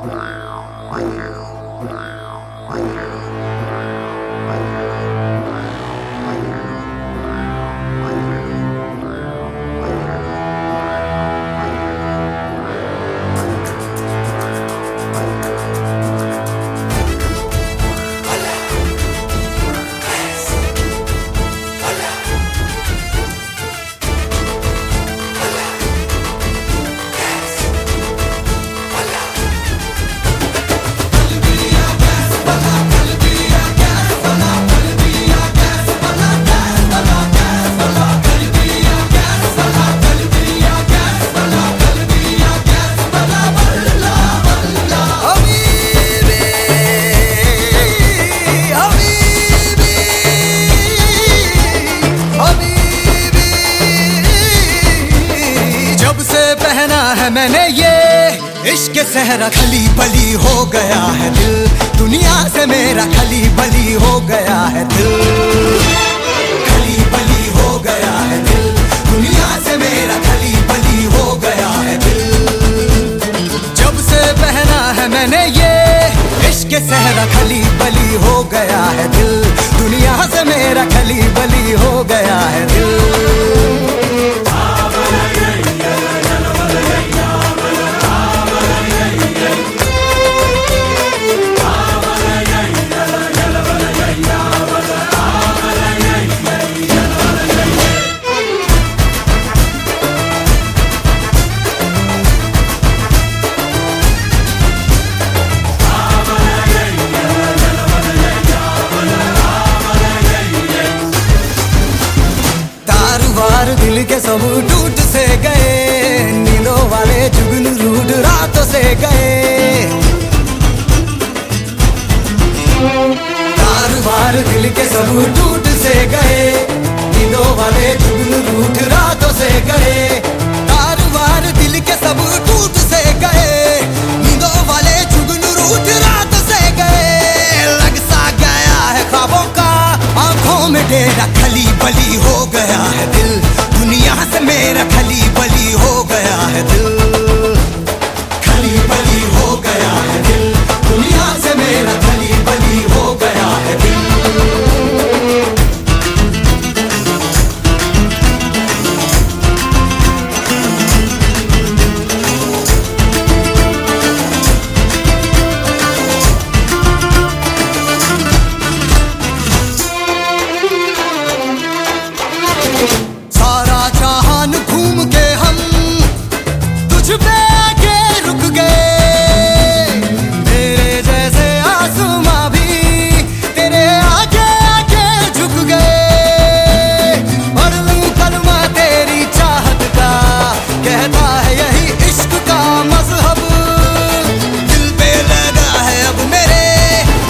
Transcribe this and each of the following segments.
Wow. मैंने ये इश्क सहरा खली बली हो गया है दिल। दुनिया से मेरा खली बली हो गया है दिल। खली बली हो गया है दिल। दुनिया से मेरा खली बली हो गया है दिल। जब से पहना है मैंने ये इश्क सहरा खली बली हो गया है दिल। दुनिया से मेरा खली बार दिल के सब टूट से गए। नींदों वाले जुगन रूट रातों से गए। बार दिल के सब टूट से गए। वाले रूट रातों से गए। बार दिल के सब टूट से गए। नींदों वाले जुगन रूट रात से गए। लग सा गया है ख्वाबों का, आँखों में खली हो गया है दिल। दुनिया से तुझ पे आके रुक गए। मेरे जैसे आसमां भी तेरे आगे आके झुक गए। पढ़ लूँ कलमा तेरी चाहत का, कहता है यही इश्क का मज़हब। दिल पे लगा है अब मेरे,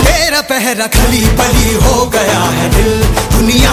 मेरा पहरा खली बली हो गया है दिल। दुनिया